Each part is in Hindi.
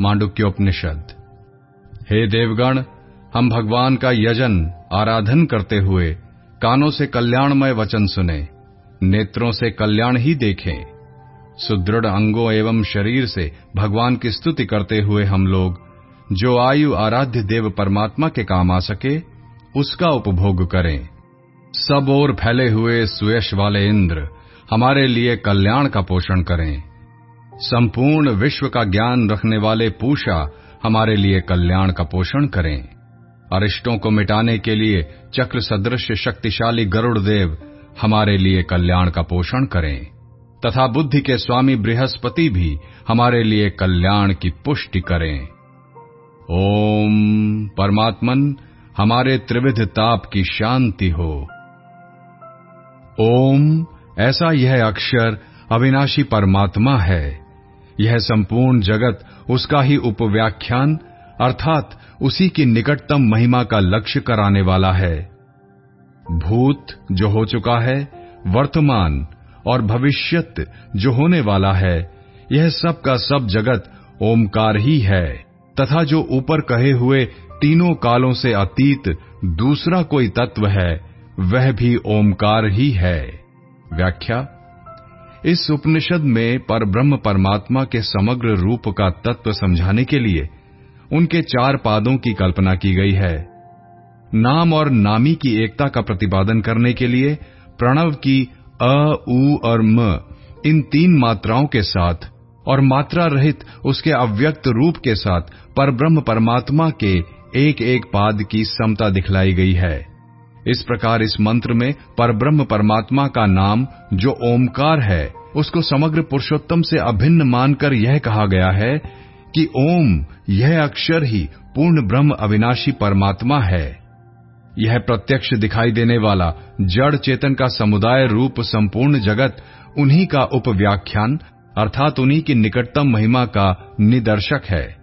मांडुक्योपनिषद। हे देवगण, हम भगवान का यजन, आराधन करते हुए, कानों से कल्याणमय वचन सुने, नेत्रों से कल्याण ही देखें। सुदृढ़ अंगों एवं शरीर से भगवान की स्तुति करते हुए हम लोग, जो आयु आराध्य देव परमात्मा के काम आ सके, उसका उपभोग करें। सब ओर फैले हुए सुयश वाले इंद्र, हमारे लिए कल्याण का पोषण करें। संपूर्ण विश्व का ज्ञान रखने वाले पूषा हमारे लिए कल्याण का पोषण करें। अरिष्टों को मिटाने के लिए चक्र सदृश शक्तिशाली गरुड़ देव हमारे लिए कल्याण का पोषण करें। तथा बुद्धि के स्वामी बृहस्पति भी हमारे लिए कल्याण की पुष्टि करें। ओम परमात्मन, हमारे त्रिविध ताप की शांति हो। ओम, ऐसा यह अक्षर अविनाशी परमात्मा है। यह संपूर्ण जगत उसका ही उपव्याख्यान, अर्थात उसी की निकटतम महिमा का लक्ष्य कराने वाला है। भूत जो हो चुका है, वर्तमान और भविष्यत जो होने वाला है, यह सब का सब जगत ओमकार ही है, तथा जो ऊपर कहे हुए तीनों कालों से अतीत दूसरा कोई तत्व है, वह भी ओमकार ही है। व्याख्या इस उपनिषद में परब्रह्म परमात्मा के समग्र रूप का तत्व समझाने के लिए उनके चार पादों की कल्पना की गई है। नाम और नामी की एकता का प्रतिपादन करने के लिए प्रणव की अ, उ और म इन तीन मात्राओं के साथ और मात्रा रहित उसके अव्यक्त रूप के साथ परब्रह्म परमात्मा के एक एक पाद की समता दिखलाई गई है। इस प्रकार इस मंत्र में परब्रह्म परमात्मा का नाम, जो ओमकार है, उसको समग्र पुरुषोत्तम से अभिन्न मानकर यह कहा गया है कि ओम, यह अक्षर ही पूर्ण ब्रह्म अविनाशी परमात्मा है। यह प्रत्यक्ष दिखाई देने वाला जड़ चेतन का समुदाय रूप संपूर्ण जगत, उन्हीं का उपव्याख्यान, अर्थात उन्हीं की निकटतम महिमा का निदर्शक है।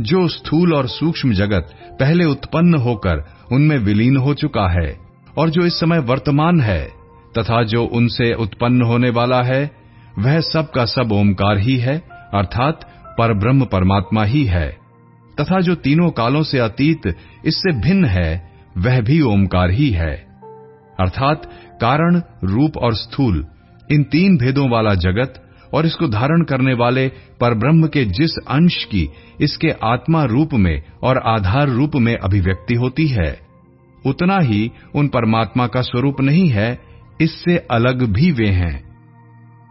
जो स्थूल और सूक्ष्म जगत पहले उत्पन्न होकर उनमें विलीन हो चुका है और जो इस समय वर्तमान है तथा जो उनसे उत्पन्न होने वाला है, वह सब का सब ओमकार ही है, अर्थात परब्रह्म परमात्मा ही है। तथा जो तीनों कालों से अतीत इससे भिन्न है, वह भी ओमकार ही है। अर्थात कारण, रूप और स्थूल, इन तीन भेदों वाला जगत और इसको धारण करने वाले परब्रह्म के जिस अंश की इसके आत्मा रूप में और आधार रूप में अभिव्यक्ति होती है, उतना ही उन परमात्मा का स्वरूप नहीं है, इससे अलग भी वे हैं।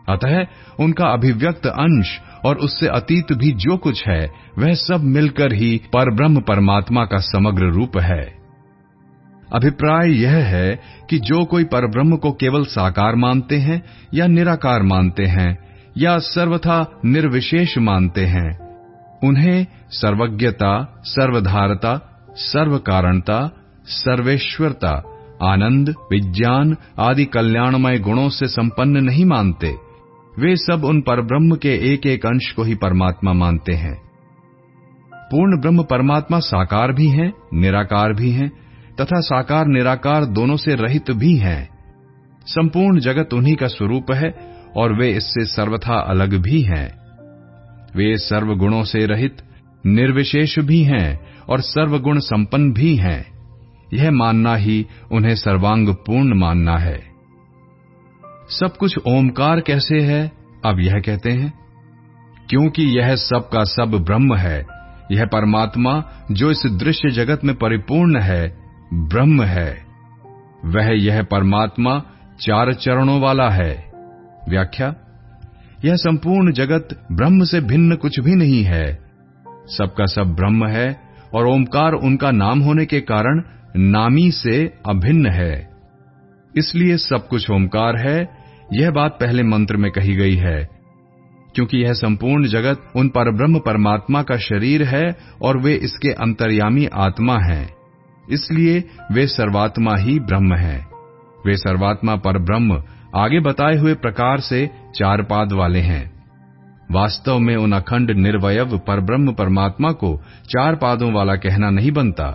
अतः उनका अभिव्यक्त अंश और उससे अतीत भी जो कुछ है, वह सब मिलकर ही परब्रह्म परमात्मा का समग्र रूप है। अभिप्राय यह है कि जो कोई परब्रह्म को केवल साकार मानते हैं या निराकार मानते हैं या सर्वथा निर्विशेष मानते हैं। उन्हें सर्वज्ञता, सर्वधारता, सर्वकारणता, सर्वेश्वरता, आनंद, विज्ञान आदि कल्याणमय गुणों से संपन्न नहीं मानते। वे सब उन परब्रह्म के एक एक अंश को ही परमात्मा मानते हैं। पूर्ण ब्रह्म परमात्मा साकार भी हैं, निराकार भी हैं, तथा साकार निराकार दोनों से रहित भी हैं। संपूर्ण जगत उन्हीं का स्वरूप है और वे इससे सर्वथा अलग भी हैं। वे सर्व गुणों से रहित, निर्विशेष भी हैं और सर्वगुण संपन्न भी हैं। यह मानना ही उन्हें सर्वांग पूर्ण मानना है। सब कुछ ओमकार कैसे है, अब यह कहते हैं। क्योंकि यह सब का सब ब्रह्म है, यह परमात्मा जो इस दृश्य जगत में परिपूर्ण है, ब्रह्म है। वह यह परमात्मा चार चरणों वाला है। व्याख्या, यह संपूर्ण जगत ब्रह्म से भिन्न कुछ भी नहीं है। सबका सब ब्रह्म है और ओमकार उनका नाम होने के कारण नामी से अभिन्न है। इसलिए सब कुछ ओमकार है, यह बात पहले मंत्र में कही गई है। क्योंकि यह संपूर्ण जगत उन परब्रह्म परमात्मा का शरीर है और वे इसके अंतर्यामी आत्मा हैं। इसलिए वे सर्वात्मा ही ब्रह्म हैं। वे सर्वात्मा पर ब्रह्म आगे बताए हुए प्रकार से चार पाद वाले हैं। वास्तव में उन अखंड निर्वयव परब्रह्म परमात्मा को चार पादों वाला कहना नहीं बनता।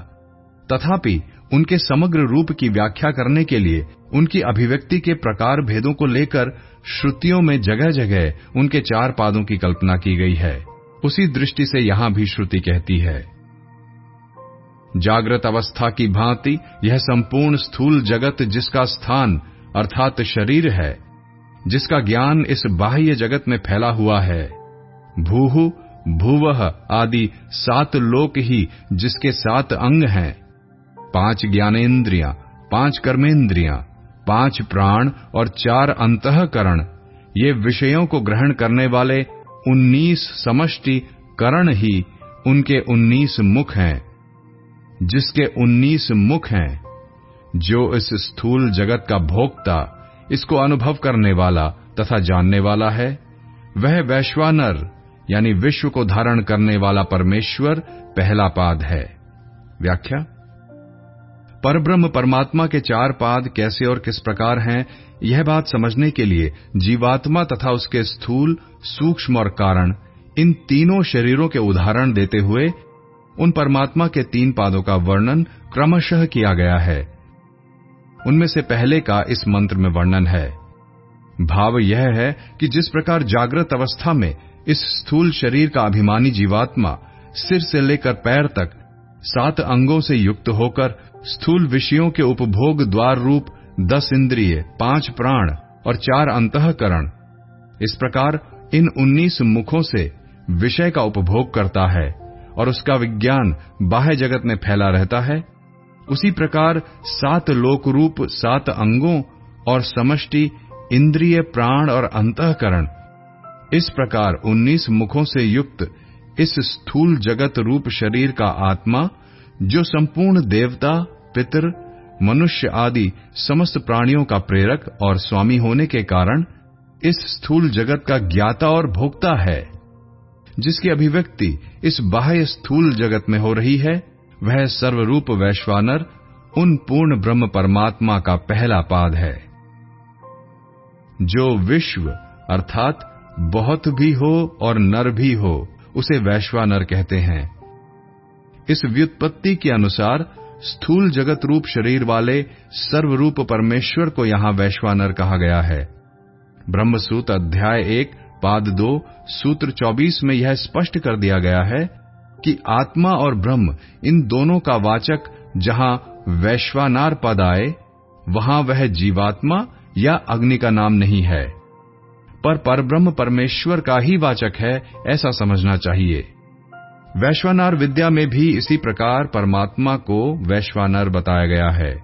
तथापि, उनके समग्र रूप की व्याख्या करने के लिए उनकी अभिव्यक्ति के प्रकार भेदों को लेकर श्रुतियों में जगह जगह उनके चार पादों की कल्पना की गई है। उसी दृष्टि से यहाँ भी श्रुति कहती है। जागृत अवस्था की भांति यह संपूर्ण स्थूल जगत जिसका स्थान अर्थात शरीर है, जिसका ज्ञान इस बाह्य जगत में फैला हुआ है। भूहु भूवह आदि सात लोक ही जिसके सात अंग हैं। पाँच ज्ञानेन्द्रियाँ, पाँच कर्मेंद्रियाँ पाँच प्राण और चार अंतकरण, ये विषयों को ग्रहण करने वाले उन्नीस समष्टि करण ही उनके उन्नीस मुख हैं। जिसके उन्नीस मुख हैं जो इस स्थूल जगत का भोक्ता इसको अनुभव करने वाला तथा जानने वाला है, वह वैश्वानर, यानी विश्व को धारण करने वाला परमेश्वर, पहला पाद है। व्याख्या? परब्रह्म परमात्मा के चार पाद कैसे और किस प्रकार हैं, यह बात समझने के लिए जीवात्मा तथा उसके स्थूल, सूक्ष्म और कारण, इन तीनों शरीरों के उदाहरण देते हुए उन परमात्मा के तीन पादों का वर्णन क्रमशः किया गया है। उनमें से पहले का इस मंत्र में वर्णन है। भाव यह है कि जिस प्रकार जागृत अवस्था में इस स्थूल शरीर का अभिमानी जीवात्मा सिर से लेकर पैर तक सात अंगों से युक्त होकर स्थूल विषयों के उपभोग द्वार रूप, दस इंद्रिय, पाँच प्राण और चार अंतकरण, इस प्रकार इन उन्नीस मुखों से विषय का उपभोग करता है और उसका विज्ञान बाह्य जगत में फैला रहता है। उसी प्रकार सात लोक रूप सात अंगों और समष्टि, इंद्रिय, प्राण और अंतकरण। इस प्रकार उन्नीस मुखों से युक्त इस स्थूल जगत रूप शरीर का आत्मा, जो संपूर्ण देवता, पितर, मनुष्य आदि समस्त प्राणियों का प्रेरक और स्वामी होने के कारण इस स्थूल जगत का ज्ञाता और भोक्ता है। जिसकी अभिव्यक्ति इस बाह्य स्थूल जगत में हो रही है वह सर्वरूप वैश्वानर, उन पूर्ण ब्रह्म परमात्मा का पहला पाद है। जो विश्व, अर्थात बहुत भी हो और नर भी हो, उसे वैश्वानर कहते हैं। इस व्युत्पत्ति के अनुसार, स्थूल जगत रूप शरीर वाले सर्वरूप परमेश्वर को यहाँ वैश्वानर कहा गया है। ब्रह्मसूत अध्याय एक, पाद दो, सूत्र चौबीस में यह स्पष्ट कर दिया गया है कि आत्मा और ब्रह्म इन दोनों का वाचक जहाँ वैश्वानार पद आए, वहाँ वह जीवात्मा या अग्नि का नाम नहीं है। पर परब्रह्म परमेश्वर का ही वाचक है, ऐसा समझना चाहिए। वैश्वानार विद्या में भी इसी प्रकार परमात्मा को वैश्वानर बताया गया है।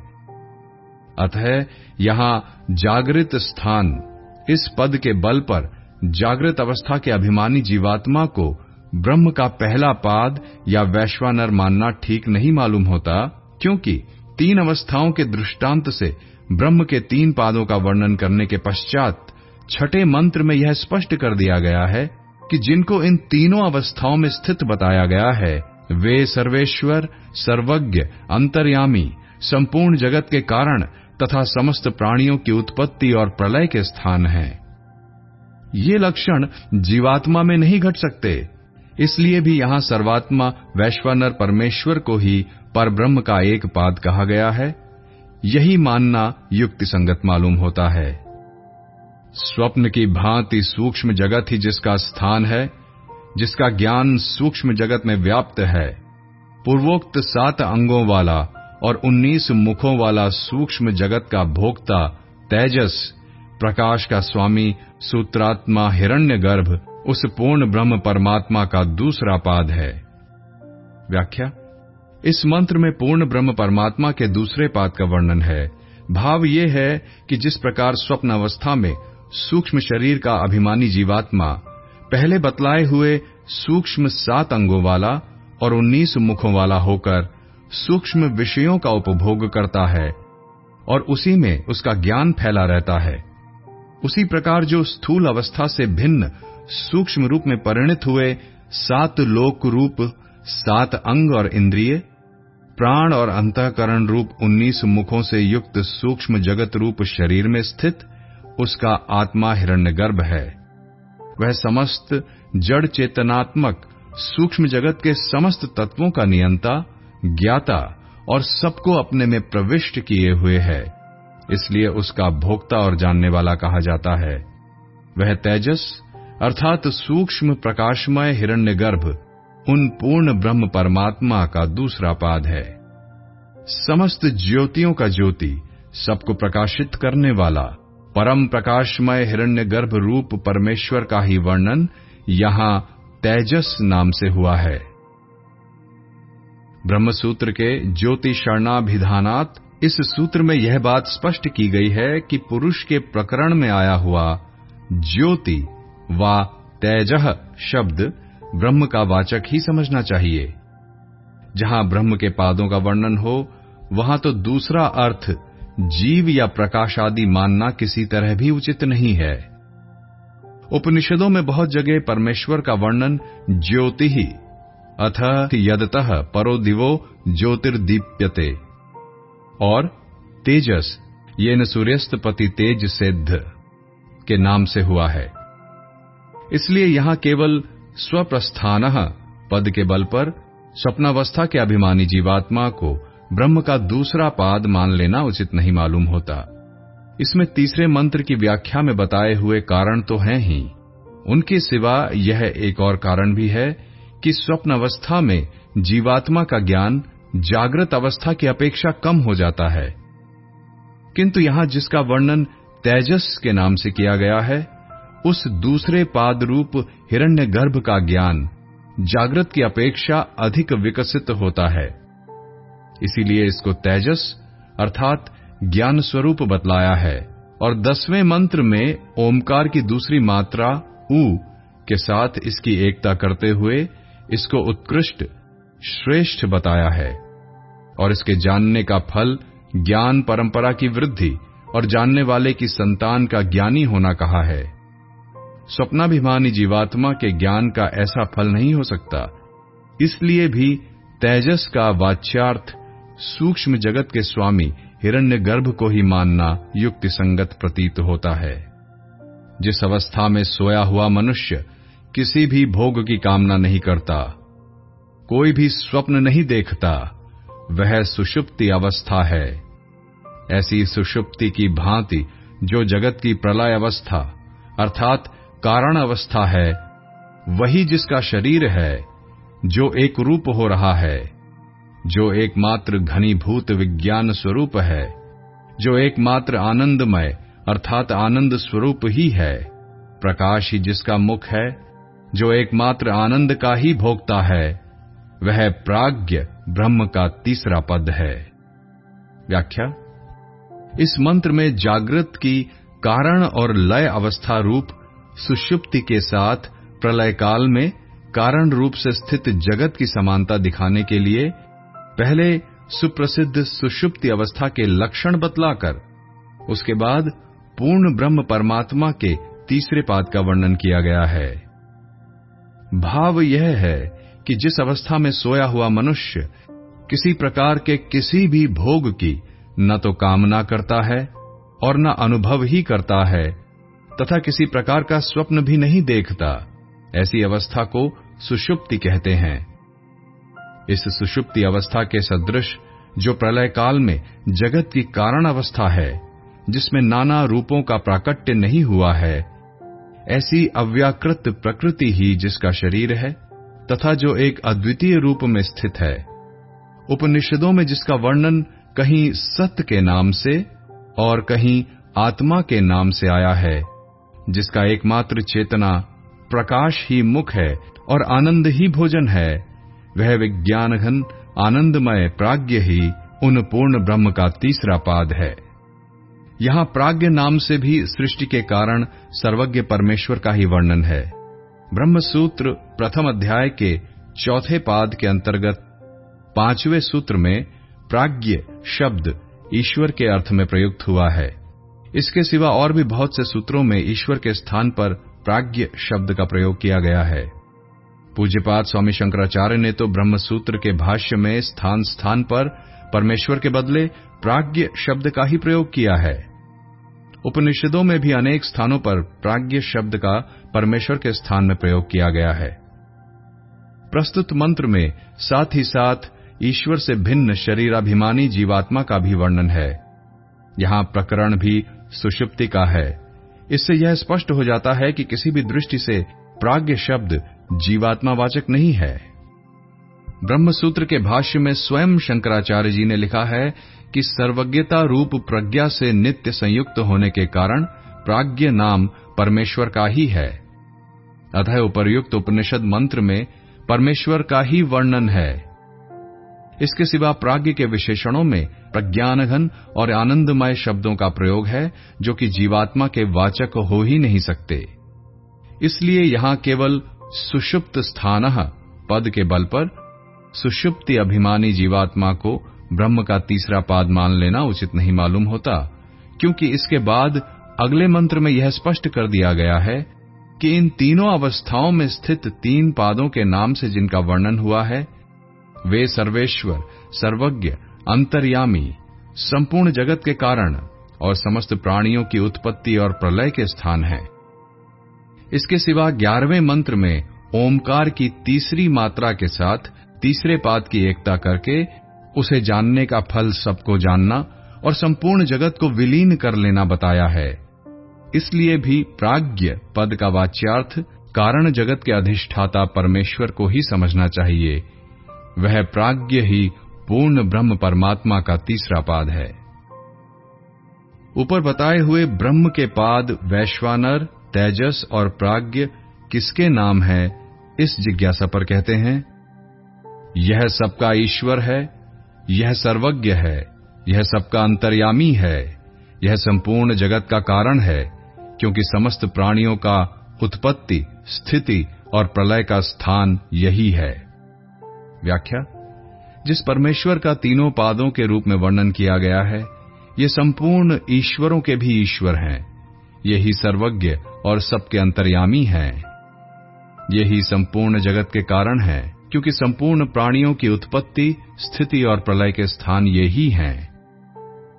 अतः यहाँ जागृत स्थान, इस पद के बल पर जागृत अवस्था के अभिमानी जीवात्मा को ब्रह्म का पहला पाद या वैश्वानर मानना ठीक नहीं मालूम होता, क्योंकि तीन अवस्थाओं के दृष्टांत से ब्रह्म के तीन पादों का वर्णन करने के पश्चात छठे मंत्र में यह स्पष्ट कर दिया गया है कि जिनको इन तीनों अवस्थाओं में स्थित बताया गया है, वे सर्वेश्वर, सर्वज्ञ, अंतर्यामी, संपूर्ण जगत के कारण तथा समस्त प्राणियों की उत्पत्ति और प्रलय के स्थान हैं। ये लक्षण जीवात्मा में नहीं घट सकते। इसलिए भी यहाँ सर्वात्मा वैश्वानर परमेश्वर को ही परब्रह्म का एक पाद कहा गया है। यही मानना युक्ति संगत मालूम होता है। स्वप्न की भांति सूक्ष्म जगत ही जिसका स्थान है, जिसका ज्ञान सूक्ष्म जगत में व्याप्त है, पूर्वोक्त सात अंगों वाला और उन्नीस मुखों वाला सूक्ष्म जगत का भोक्ता तेजस, प्रकाश का स्वामी सूत्रात्मा हिरण्य गर्भ उस पूर्ण ब्रह्म परमात्मा का दूसरा पाद है। व्याख्या, इस मंत्र में पूर्ण ब्रह्म परमात्मा के दूसरे पाद का वर्णन है। भाव ये है कि जिस प्रकार स्वप्न अवस्था में सूक्ष्म शरीर का अभिमानी जीवात्मा पहले बतलाए हुए सूक्ष्म सात अंगों वाला और उन्नीस मुखों वाला होकर सूक्ष्म विषयों का उपभोग करता है और उसी में उसका ज्ञान फैला रहता है। उसी प्रकार जो स्थूल अवस्था से भिन्न सूक्ष्म रूप में परिणित हुए सात लोक रूप, सात अंग और इंद्रिय, प्राण और अंतकरण रूप उन्नीस मुखों से युक्त सूक्ष्म जगत रूप शरीर में स्थित, उसका आत्मा हिरण्यगर्भ है। वह समस्त जड़ चेतनात्मक सूक्ष्म जगत के समस्त तत्वों का नियंता, ज्ञाता और सबको अपने में प्रविष्ट किए हुए है। इसलिए उसका भोक्ता और जानने वाला कहा जाता है। वह तेजस अर्थात सूक्ष्म प्रकाशमय हिरण्यगर्भ, उन पूर्ण ब्रह्म परमात्मा का दूसरा पाद है। समस्त ज्योतियों का ज्योति सबको प्रकाशित करने वाला परम प्रकाशमय हिरण्यगर्भ रूप परमेश्वर का ही वर्णन यहाँ तेजस नाम से हुआ है। ब्रह्मसूत्र के ज्योति शरणाभिधानात इस सूत्र में यह बात स्पष्ट की गई है कि पुरुष के प्रकरण में आया हुआ ज्योति व, तेज शब्द ब्रह्म का वाचक ही समझना चाहिए। जहाँ ब्रह्म के पादों का वर्णन हो, वहाँ तो दूसरा अर्थ जीव या प्रकाश आदि मानना किसी तरह भी उचित नहीं है। उपनिषदों में बहुत जगह परमेश्वर का वर्णन ज्योति ही, अथ यदतः परो दिवो ज्योतिर्दीप्यते। और तेजस ये न सूर्यस्त पति तेज सिद्ध के नाम से हुआ है। इसलिए यहाँ केवल स्वप्रस्थान पद के बल पर स्वप्नावस्था के अभिमानी जीवात्मा को ब्रह्म का दूसरा पाद मान लेना उचित नहीं मालूम होता। इसमें तीसरे मंत्र की व्याख्या में बताए हुए कारण तो हैं ही। उनके सिवा यह एक और कारण भी है कि स्वप्न अवस्था में जीवात्मा का ज्ञान जागृत अवस्था की अपेक्षा कम हो जाता है। किंतु यहाँ जिसका वर्णन तेजस के नाम से किया गया है उस दूसरे पाद रूप हिरण्य गर्भ का ज्ञान, जागृत की अपेक्षा अधिक विकसित होता है। इसीलिए इसको तेजस अर्थात ज्ञान स्वरूप बतलाया है। और दसवें मंत्र में ओमकार की दूसरी मात्रा, ऊ, के साथ इसकी एकता करते हुए इसको उत्कृष्ट, श्रेष्ठ बताया है। और इसके जानने का फल ज्ञान परंपरा की वृद्धि और जानने वाले की संतान का ज्ञानी होना कहा है। स्वप्नाभिमानी जीवात्मा के ज्ञान का ऐसा फल नहीं हो सकता। इसलिए भी तेजस का वाच्यार्थ सूक्ष्म जगत के स्वामी हिरण्य गर्भ को ही मानना युक्ति संगत प्रतीत होता है। जिस अवस्था में सोया हुआ मनुष्य किसी भी भोग की कामना नहीं करता, कोई भी स्वप्न नहीं देखता, वह सुषुप्ति अवस्था है। ऐसी सुषुप्ति की भांति जो जगत की प्रलय अवस्था, अर्थात कारण अवस्था है, वही जिसका शरीर है, जो एक रूप हो रहा है, जो एकमात्र घनीभूत विज्ञान स्वरूप है, जो एकमात्र आनंदमय अर्थात आनंद स्वरूप ही है, प्रकाश ही जिसका मुख है, जो एकमात्र आनंद का ही भोगता है, वह प्राग्ञ ब्रह्म का तीसरा पद है। व्याख्या? इस मंत्र में जागृत की कारण और लय अवस्था रूप सुषुप्ति के साथ प्रलय काल में कारण रूप से स्थित जगत की समानता दिखाने के लिए पहले सुप्रसिद्ध सुषुप्ति अवस्था के लक्षण बतलाकर, उसके बाद पूर्ण ब्रह्म परमात्मा के तीसरे पाद का वर्णन किया गया है। भाव यह है कि जिस अवस्था में सोया हुआ मनुष्य किसी प्रकार के किसी भी भोग की न तो कामना करता है और न अनुभव ही करता है तथा किसी प्रकार का स्वप्न भी नहीं देखता। ऐसी अवस्था को सुषुप्ति कहते हैं। इस सुषुप्ति अवस्था के सदृश, जो प्रलय काल में जगत की कारण अवस्था है, जिसमें नाना रूपों का प्राकट्य नहीं हुआ है, ऐसी अव्याकृत प्रकृति ही जिसका शरीर है, तथा जो एक अद्वितीय रूप में स्थित है। उपनिषदों में जिसका वर्णन कहीं सत्य के नाम से और कहीं आत्मा के नाम से आया है जिसका एकमात्र चेतना प्रकाश ही मुख है और आनंद ही भोजन है, वह विज्ञान घन आनंदमय प्राग्ञ ही उन पूर्ण ब्रह्म का तीसरा पाद है। यहाँ प्राग्ञ नाम से भी सृष्टि के कारण सर्वज्ञ परमेश्वर का ही वर्णन है। ब्रह्म सूत्र प्रथम अध्याय के चौथे पाद के अंतर्गत पाँचवें सूत्र में प्राग्ञ शब्द ईश्वर के अर्थ में प्रयुक्त हुआ है। इसके सिवा और भी बहुत से सूत्रों में ईश्वर के स्थान पर प्राग्ञ शब्द का प्रयोग किया गया है। पूज्यपात स्वामी शंकराचार्य ने तो ब्रह्म सूत्र के भाष्य में स्थान स्थान पर परमेश्वर के बदले प्राग्ञ शब्द का ही प्रयोग किया है। उपनिषदों में भी अनेक स्थानों पर प्राग्ञ शब्द का परमेश्वर के स्थान में प्रयोग किया गया है। प्रस्तुत मंत्र में साथ ही साथ ईश्वर से भिन्न शरीराभिमानी जीवात्मा का भी वर्णन है। यहाँ प्रकरण भी सुषुप्ति का है। इससे यह स्पष्ट हो जाता है कि किसी भी दृष्टि से प्राग्ञ शब्द जीवात्मावाचक नहीं है। ब्रह्मसूत्र के भाष्य में स्वयं शंकराचार्य जी ने लिखा है कि सर्वज्ञता रूप प्रज्ञा से नित्य संयुक्त होने के कारण प्राज्ञ नाम परमेश्वर का ही है। अतः उपर्युक्त उपनिषद मंत्र में परमेश्वर का ही वर्णन है। इसके सिवा प्राज्ञ के विशेषणों में प्रज्ञानघन और आनंदमय शब्दों का प्रयोग है, जो कि जीवात्मा के वाचक हो ही नहीं सकते। इसलिए यहाँ केवल सुषुप्त स्थान पद के बल पर सुषुप्ति अभिमानी जीवात्मा को ब्रह्म का तीसरा पाद मान लेना उचित नहीं मालूम होता, क्योंकि इसके बाद अगले मंत्र में यह स्पष्ट कर दिया गया है कि इन तीनों अवस्थाओं में स्थित तीन पादों के नाम से जिनका वर्णन हुआ है वे सर्वेश्वर, सर्वज्ञ, अंतर्यामी, संपूर्ण जगत के कारण और समस्त प्राणियों की उत्पत्ति और प्रलय के स्थान हैं। इसके सिवा ग्यारहवें मंत्र में ओमकार की तीसरी मात्रा के साथ तीसरे पाद की एकता करके उसे जानने का फल सबको जानना और संपूर्ण जगत को विलीन कर लेना बताया है। इसलिए भी प्राज्ञ पद का वाच्यार्थ कारण जगत के अधिष्ठाता परमेश्वर को ही समझना चाहिए। वह प्राज्ञ ही पूर्ण ब्रह्म परमात्मा का तीसरा पाद है। ऊपर बताए हुए ब्रह्म के पाद वैश्वानर, तेजस और प्राज्ञ किसके नाम है, इस जिज्ञासा पर कहते हैं, यह सबका ईश्वर है, यह सर्वज्ञ है, यह सबका अंतर्यामी है, यह संपूर्ण जगत का कारण है, क्योंकि समस्त प्राणियों का उत्पत्ति, स्थिति और प्रलय का स्थान यही है। व्याख्या। जिस परमेश्वर का तीनों पादों के रूप में वर्णन किया गया है, ये संपूर्ण ईश्वरों के भी ईश्वर हैं। यही सर्वज्ञ और सबके अंतर्यामी हैं। यही संपूर्ण जगत के कारण है, क्योंकि संपूर्ण प्राणियों की उत्पत्ति, स्थिति और प्रलय के स्थान ये ही हैं।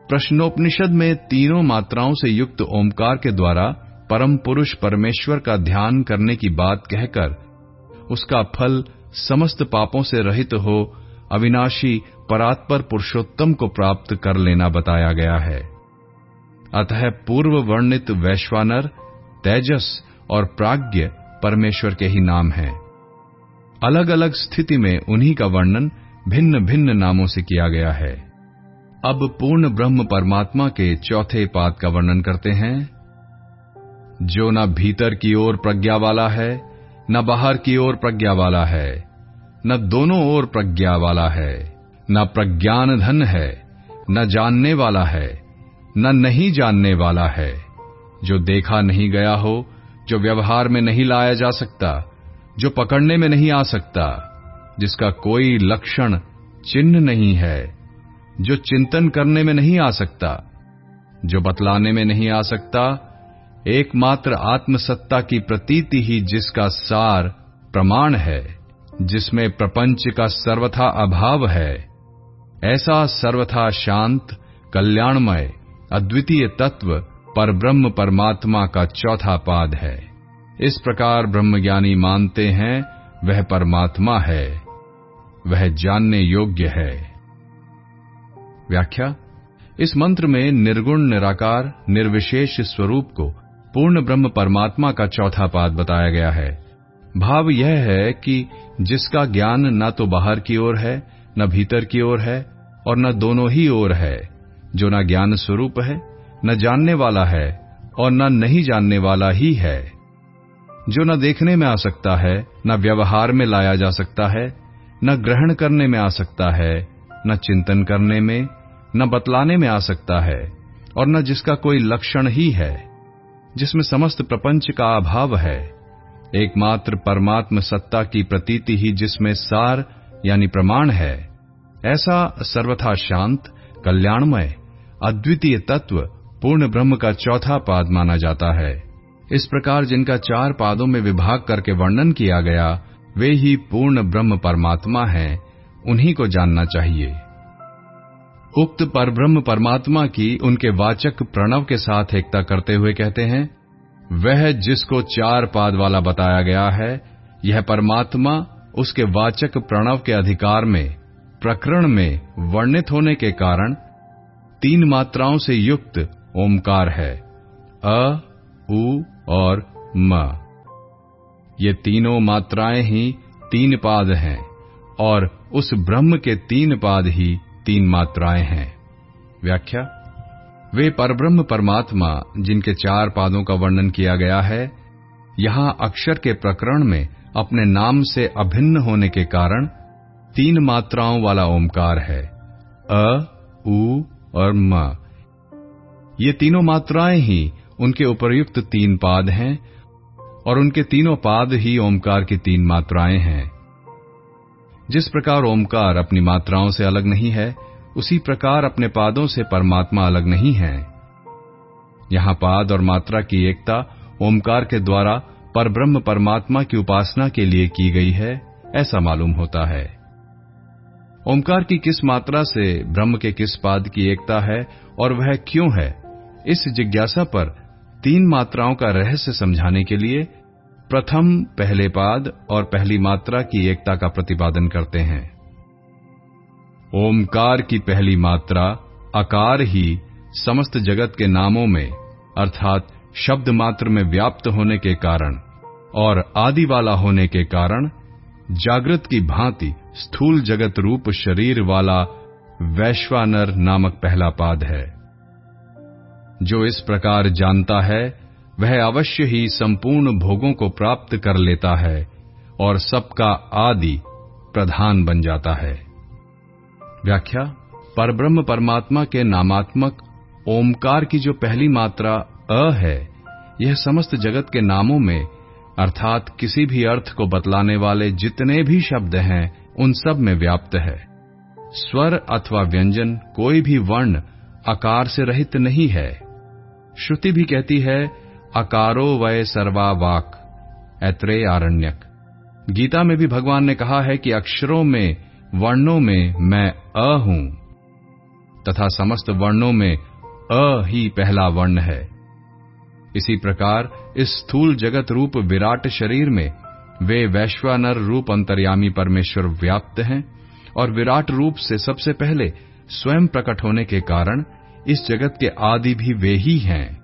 प्रश्नोपनिषद में तीनों मात्राओं से युक्त ओमकार के द्वारा परम पुरुष परमेश्वर का ध्यान करने की बात कहकर उसका फल समस्त पापों से रहित हो, अविनाशी परात्पर पुरुषोत्तम को प्राप्त कर लेना बताया गया है। अतः पूर्व वर्णित वैश्वानर, तेजस और प्राज्ञ परमेश्वर के ही नाम हैं। अलग अलग स्थिति में उन्हीं का वर्णन भिन्न भिन्न नामों से किया गया है। अब पूर्ण ब्रह्म परमात्मा के चौथे पाद का वर्णन करते हैं। जो न भीतर की ओर प्रज्ञा वाला है न बाहर की ओर प्रज्ञा वाला है, न दोनों ओर प्रज्ञा वाला है, न प्रज्ञान धन है, न जानने वाला है, न नहीं जानने वाला है। जो देखा नहीं गया हो, जो व्यवहार में नहीं लाया जा सकता, जो पकड़ने में नहीं आ सकता, जिसका कोई लक्षण, चिन्ह नहीं है, जो चिंतन करने में नहीं आ सकता, जो बतलाने में नहीं आ सकता एकमात्र आत्मसत्ता की प्रतीति ही जिसका सार प्रमाण है, जिसमें प्रपंच का सर्वथा अभाव है। ऐसा सर्वथा शांत, कल्याणमय, अद्वितीय तत्व पर ब्रह्म परमात्मा का चौथा पाद है। इस प्रकार ब्रह्मज्ञानी मानते हैं, वह परमात्मा है, वह जानने योग्य है। व्याख्या, इस मंत्र में निर्गुण निराकार, निर्विशेष स्वरूप को पूर्ण ब्रह्म परमात्मा का चौथा पाद बताया गया है। भाव यह है कि जिसका ज्ञान न तो बाहर की ओर है, न भीतर की ओर है, और न दोनों ही ओर है, जो न ज्ञान स्वरूप है, न जानने वाला है, और न नहीं जानने वाला ही है। जो न देखने में आ सकता है, न व्यवहार में लाया जा सकता है, न ग्रहण करने में आ सकता है, न चिंतन करने में, न बतलाने में आ सकता है, और न जिसका कोई लक्षण ही है। जिसमें समस्त प्रपंच का अभाव है। एकमात्र परमात्म सत्ता की प्रतीति ही जिसमें सार, यानी प्रमाण है। ऐसा सर्वथा शांत, कल्याणमय, अद्वितीय तत्व पूर्ण ब्रह्म का चौथा पाद माना जाता है। इस प्रकार जिनका चार पादों में विभाग करके वर्णन किया गया, वे ही पूर्ण ब्रह्म परमात्मा हैं, उन्हीं को जानना चाहिए। उक्त परब्रह्म परमात्मा की उनके वाचक प्रणव के साथ एकता करते हुए कहते हैं, वह जिसको चार पाद वाला बताया गया है, यह परमात्मा उसके वाचक प्रणव के अधिकार में, प्रकरण में वर्णित होने के कारण तीन मात्राओं से युक्त ओमकार है, अ, उ और म। ये तीनों मात्राएँ ही तीन पाद हैं और उस ब्रह्म के तीन पाद ही तीन मात्राएँ हैं। व्याख्या। वे परब्रह्म परमात्मा, जिनके चार पादों का वर्णन किया गया है, यहाँ अक्षर के प्रकरण में अपने नाम से अभिन्न होने के कारण तीन मात्राओं वाला ओमकार है। अ, उ और म। ये तीनों मात्राएँ ही उनके उपरयुक्त तीन पाद हैं, और उनके तीनों पाद ही ओमकार की तीन मात्राएँ हैं। जिस प्रकार ओमकार अपनी मात्राओं से अलग नहीं है, उसी प्रकार अपने पादों से परमात्मा अलग नहीं है। यहाँ पाद और मात्रा की एकता ओमकार के द्वारा परब्रह्म परमात्मा की उपासना के लिए की गई है, ऐसा मालूम होता है। ओमकार की किस मात्रा से ब्रह्म के किस पाद की एकता है और वह क्यों है, इस जिज्ञासा पर तीन मात्राओं का रहस्य समझाने के लिए प्रथम, पहले पाद और पहली मात्रा की एकता का प्रतिपादन करते हैं। ओमकार की पहली मात्रा आकार ही, समस्त जगत के नामों में, अर्थात शब्द मात्र में व्याप्त होने के कारण और आदि वाला होने के कारण, जागृत की भांति स्थूल जगत रूप शरीर वाला वैश्वानर नामक पहला पाद है। जो इस प्रकार जानता है वह अवश्य ही संपूर्ण भोगों को प्राप्त कर लेता है और सबका आदि प्रधान बन जाता है। व्याख्या, परब्रह्म परमात्मा के नामात्मक ओमकार की जो पहली मात्रा अ है, यह समस्त जगत के नामों में, अर्थात किसी भी अर्थ को बतलाने वाले जितने भी शब्द हैं, उन सब में व्याप्त है। स्वर अथवा व्यंजन कोई भी वर्ण आकार से रहित नहीं है। श्रुति भी कहती है अकारो वय सर्वा वाक ऐत्रेय आरण्यक। गीता में भी भगवान ने कहा है कि अक्षरों में, वर्णों में मैं अ हूँ, तथा समस्त वर्णों में अ ही पहला वर्ण है। इसी प्रकार, इस स्थूल जगत रूप विराट शरीर में, वे वैश्वानर रूप अंतर्यामी परमेश्वर व्याप्त हैं, और विराट रूप से सबसे पहले स्वयं प्रकट होने के कारण, इस जगत के आदि भी वे ही हैं।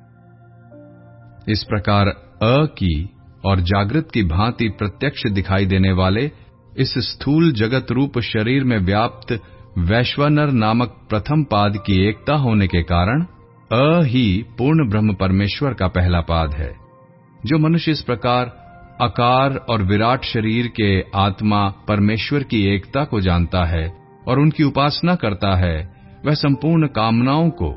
इस प्रकार अ की और जागृत की भांति प्रत्यक्ष दिखाई देने वाले इस स्थूल जगत रूप शरीर में व्याप्त वैश्वानर नामक प्रथम पाद की एकता होने के कारण अ ही पूर्ण ब्रह्म परमेश्वर का पहला पाद है, जो मनुष्य इस प्रकार आकार और विराट शरीर के आत्मा परमेश्वर की एकता को जानता है और उनकी उपासना करता है, वह संपूर्ण कामनाओं को,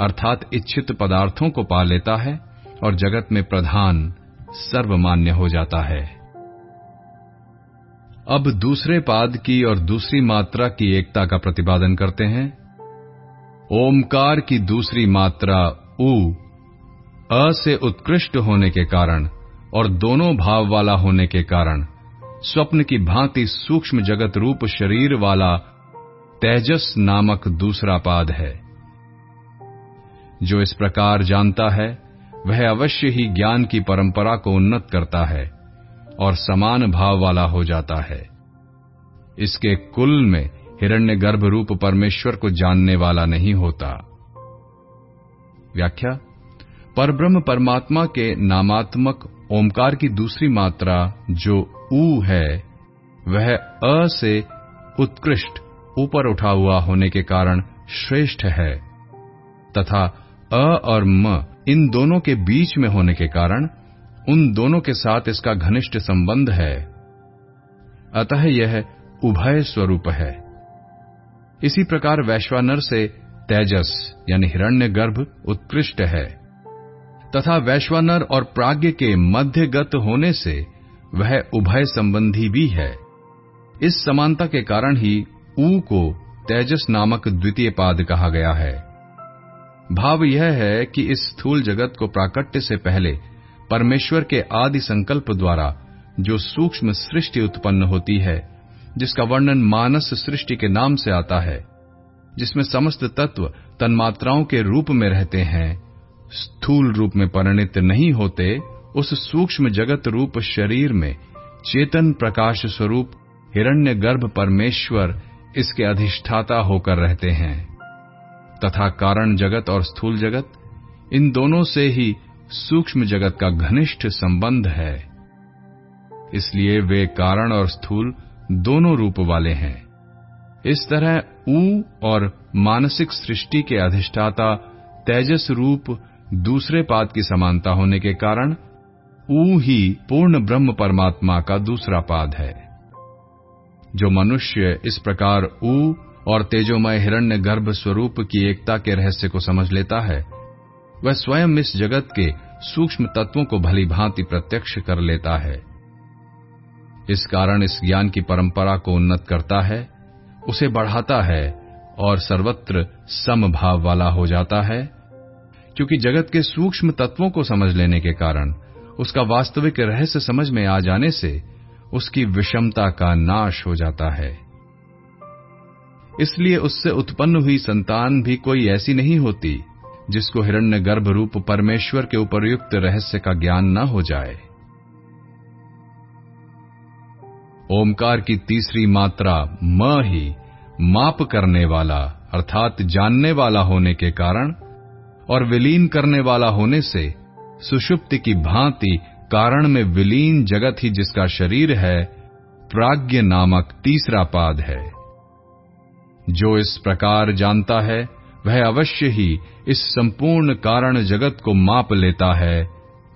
अर्थात इच्छित पदार्थों को पा लेता है। और जगत में प्रधान सर्वमान्य हो जाता है। अब दूसरे पाद की और दूसरी मात्रा की एकता का प्रतिपादन करते हैं। ओमकार की दूसरी मात्रा उ, अ से उत्कृष्ट होने के कारण और दोनों भाव वाला होने के कारण, स्वप्न की भांति सूक्ष्म जगत रूप शरीर वाला तेजस नामक दूसरा पाद है, जो इस प्रकार जानता है वह अवश्य ही ज्ञान की परंपरा को उन्नत करता है और समान भाव वाला हो जाता है। इसके कुल में हिरण्य गर्भ रूप परमेश्वर को जानने वाला नहीं होता। व्याख्या, परब्रह्म परमात्मा के नामात्मक ओमकार की दूसरी मात्रा जो ऊ है, वह अ से उत्कृष्ट ऊपर उठा हुआ होने के कारण श्रेष्ठ है, तथा अ और म इन दोनों के बीच में होने के कारण उन दोनों के साथ इसका घनिष्ठ संबंध है। अतः यह उभय स्वरूप है। इसी प्रकार वैश्वानर से तेजस यानी हिरण्य गर्भ उत्कृष्ट है। तथा वैश्वानर और प्राग्ञ के मध्यगत होने से वह उभय संबंधी भी है। इस समानता के कारण ही ऊ को तेजस नामक द्वितीय पाद कहा गया है। भाव यह है कि इस स्थूल जगत को प्राकट्य से पहले परमेश्वर के आदि संकल्प द्वारा जो सूक्ष्म सृष्टि उत्पन्न होती है, जिसका वर्णन मानस सृष्टि के नाम से आता है, जिसमें समस्त तत्व तन्मात्राओं के रूप में रहते हैं, स्थूल रूप में परिणित नहीं होते, उस सूक्ष्म जगत रूप शरीर में चेतन प्रकाश स्वरूप हिरण्य गर्भ परमेश्वर इसके अधिष्ठाता होकर रहते हैं। तथा कारण जगत और स्थूल जगत, इन दोनों से ही सूक्ष्म जगत का घनिष्ठ संबंध है। इसलिए वे कारण और स्थूल दोनों रूप वाले हैं। इस तरह ऊ और मानसिक सृष्टि के अधिष्ठाता तेजस रूप दूसरे पाद की समानता होने के कारण ऊ ही पूर्ण ब्रह्म परमात्मा का दूसरा पाद है। जो मनुष्य इस प्रकार ऊ और तेजोमय हिरण्य गर्भ स्वरूप की एकता के रहस्य को समझ लेता है। वह स्वयं इस जगत के सूक्ष्म तत्वों को भली भांति प्रत्यक्ष कर लेता है। इस कारण इस ज्ञान की परंपरा को उन्नत करता है, उसे बढ़ाता है और सर्वत्र समभाव वाला हो जाता है, क्योंकि जगत के सूक्ष्म तत्वों को समझ लेने के कारण, उसका वास्तविक रहस्य समझ में आ जाने से उसकी विषमता का नाश हो जाता है। इसलिए उससे उत्पन्न हुई संतान भी कोई ऐसी नहीं होती, जिसको हिरण्य गर्भ रूप परमेश्वर के उपरयुक्त रहस्य का ज्ञान न हो जाए। ओमकार की तीसरी मात्रा, म ही, माप करने वाला, अर्थात जानने वाला होने के कारण, और विलीन करने वाला होने से, सुषुप्ति की भांति कारण में विलीन जगत ही जिसका शरीर है, प्राज्ञ नामक तीसरा पाद है। जो इस प्रकार जानता है, वह अवश्य ही इस संपूर्ण कारण जगत को माप लेता है,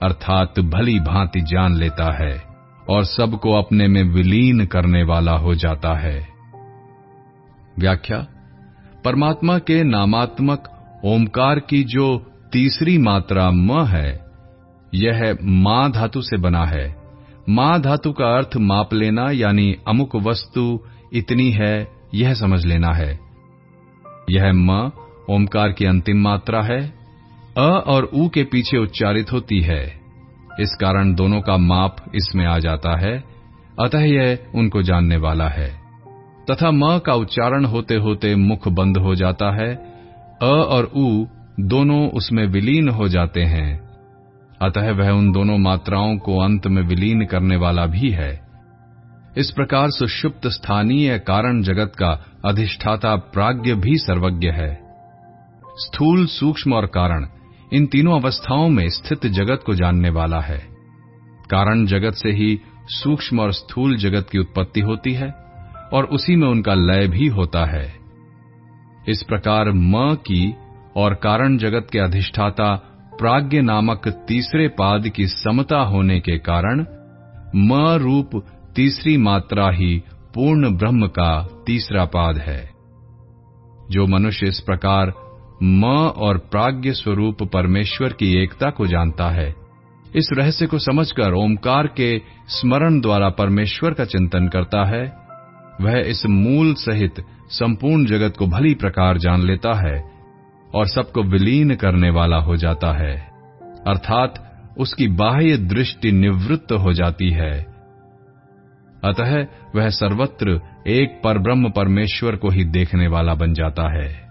अर्थात भली भांति जान लेता है, और सबको अपने में विलीन करने वाला हो जाता है। व्याख्या, परमात्मा के नामात्मक ओमकार की जो तीसरी मात्रा म है, यह माँ धातु से बना है। माँ धातु का अर्थ माप लेना यानी अमुक वस्तु इतनी है यह समझ लेना है। यह म, ओमकार की अंतिम मात्रा है। अ और उ के पीछे उच्चारित होती है। इस कारण दोनों का माप इसमें आ जाता है। अतः यह उनको जानने वाला है। तथा म का उच्चारण होते होते मुख बंद हो जाता है। अ और उ दोनों उसमें विलीन हो जाते हैं। अतः वह उन दोनों मात्राओं को अंत में विलीन करने वाला भी है। इस प्रकार सुषुप्त स्थानीय कारण जगत का अधिष्ठाता प्राज्ञ भी सर्वज्ञ है। स्थूल, सूक्ष्म और कारण, इन तीनों अवस्थाओं में स्थित जगत को जानने वाला है। कारण जगत से ही सूक्ष्म और स्थूल जगत की उत्पत्ति होती है, और उसी में उनका लय भी होता है। इस प्रकार म की और कारण जगत के अधिष्ठाता प्राज्ञ नामक तीसरे पाद की समता होने के कारण, म रूप तीसरी मात्रा ही पूर्ण ब्रह्म का तीसरा पाद है। जो मनुष्य इस प्रकार म और प्राज्ञ स्वरूप परमेश्वर की एकता को जानता है, इस रहस्य को समझकर ओमकार के स्मरण द्वारा परमेश्वर का चिंतन करता है। वह इस मूल सहित संपूर्ण जगत को भली प्रकार जान लेता है और सबको विलीन करने वाला हो जाता है। अर्थात उसकी बाह्य दृष्टि निवृत्त हो जाती है। अतः वह सर्वत्र एक परब्रह्म परमेश्वर को ही देखने वाला बन जाता है।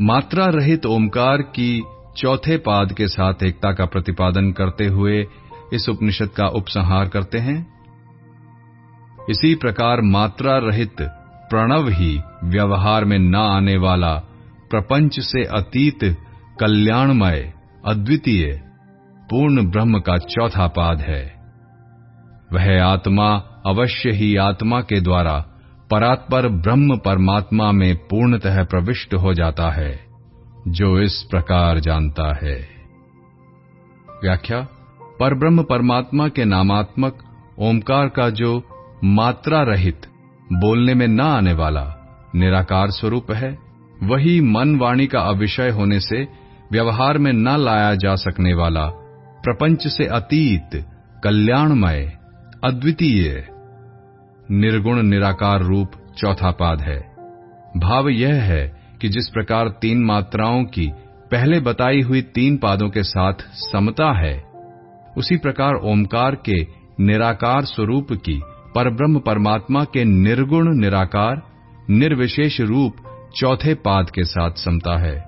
मात्रा रहित ओमकार की चौथे पाद के साथ एकता का प्रतिपादन करते हुए इस उपनिषद का उपसंहार करते हैं। इसी प्रकार मात्रा रहित प्रणव ही व्यवहार में न आने वाला प्रपंच से अतीत कल्याणमय अद्वितीय पूर्ण ब्रह्म का चौथा पाद है। वह आत्मा अवश्य ही आत्मा के द्वारा परात्पर ब्रह्म परमात्मा में पूर्णतः प्रविष्ट हो जाता है, जो इस प्रकार जानता है। व्याख्या पर ब्रह्म परमात्मा के नामात्मक ओमकार का जो मात्रा रहित बोलने में न आने वाला निराकार स्वरूप है, वही मन वाणी का अविषय होने से व्यवहार में न लाया जा सकने वाला प्रपंच से अतीत कल्याणमय अद्वितीय, निर्गुण, निराकार रूप चौथा पाद है। भाव यह है कि जिस प्रकार तीन मात्राओं की पहले बताई हुई तीन पादों के साथ समता है, उसी प्रकार ओमकार के निराकार स्वरूप की परब्रह्म परमात्मा के निर्गुण, निराकार, निर्विशेष रूप चौथे पाद के साथ समता है।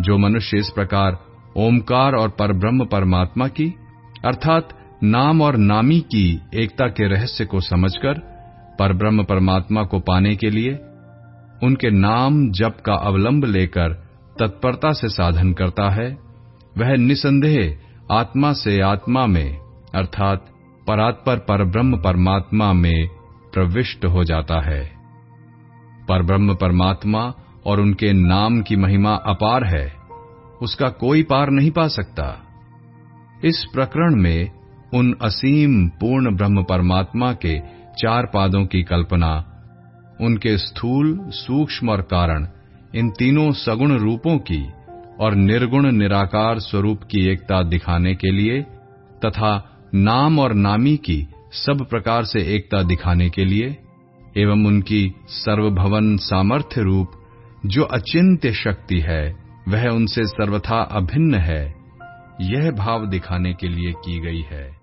जो मनुष्य इस प्रकार ओमकार और परब्रह्म परमात्मा की, अर्थात नाम और नामी की एकता के रहस्य को समझकर, परब्रह्म परमात्मा को पाने के लिए, उनके नाम जप का अवलंब लेकर तत्परता से साधन करता है, वह निसंदेह आत्मा से आत्मा में, अर्थात परात्पर परब्रह्म परमात्मा में प्रविष्ट हो जाता है। परब्रह्म परमात्मा और उनके नाम की महिमा अपार है, उसका कोई पार नहीं पा सकता। इस प्रकरण में उन असीम पूर्ण ब्रह्म परमात्मा के चार पादों की कल्पना, उनके स्थूल, सूक्ष्म और कारण, इन तीनों सगुण रूपों की और निर्गुण निराकार स्वरूप की एकता दिखाने के लिए तथा नाम और नामी की सब प्रकार से एकता दिखाने के लिए, एवं उनकी सर्वभवन सामर्थ्य रूप, जो अचिंत्य शक्ति है, वह उनसे सर्वथा अभिन्न है, यह भाव दिखाने के लिए की गई है।